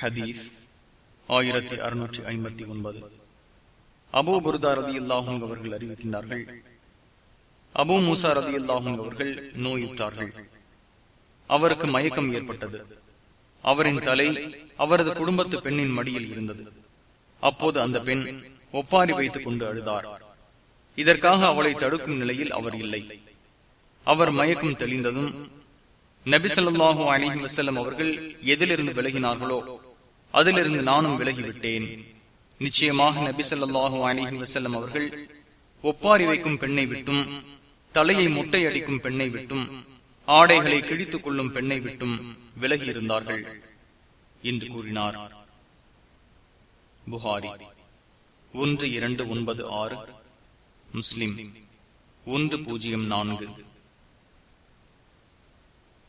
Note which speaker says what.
Speaker 1: ஹதீஸ் ஆயிரத்தி அறுநூற்றி ஐம்பத்தி ஒன்பது. அபு புர்தா ரதி இல்லாஹும் அவர்கள் அறிவிக்கின்றார்கள் அபு மூசா ரதி இல்லாஹும் அவர்கள் நோயுற்றார்கள் அவருக்கு மயக்கம் ஏற்பட்டது. அவரின் தலை அவரது குடும்பத்து பெண்ணின் மடியில் இருந்தது. அப்போது அந்த பெண் ஒப்பாரி வைத்துக் கொண்டு அழுதார். இதற்காக அவளை தடுக்கும் நிலையில் அவர் இல்லை. அவர் மயக்கம் தெளிந்ததும் நபிசல்லாஹூ அலிஹி வசல்லம் அவர்கள் எதிலிருந்து விலகினார்களோ அதிலிருந்து நானும் விலகிவிட்டேன். நிச்சயமாக நபிசல்லாஹூ அலிஹி வசல்லம் அவர்கள் ஒப்பாரி வைக்கும் பெண்ணை விட்டும் தலையை முட்டை அடிக்கும் பெண்ணை விட்டும் ஆடைகளை கிழித்துக் கொள்ளும் பெண்ணை விட்டும் விலகி இருந்தார்கள் என்று கூறினார். புகாரி ஒன்று இரண்டு ஒன்பது ஆறு முஸ்லிம் ஒன்று பூஜ்ஜியம் நான்கு.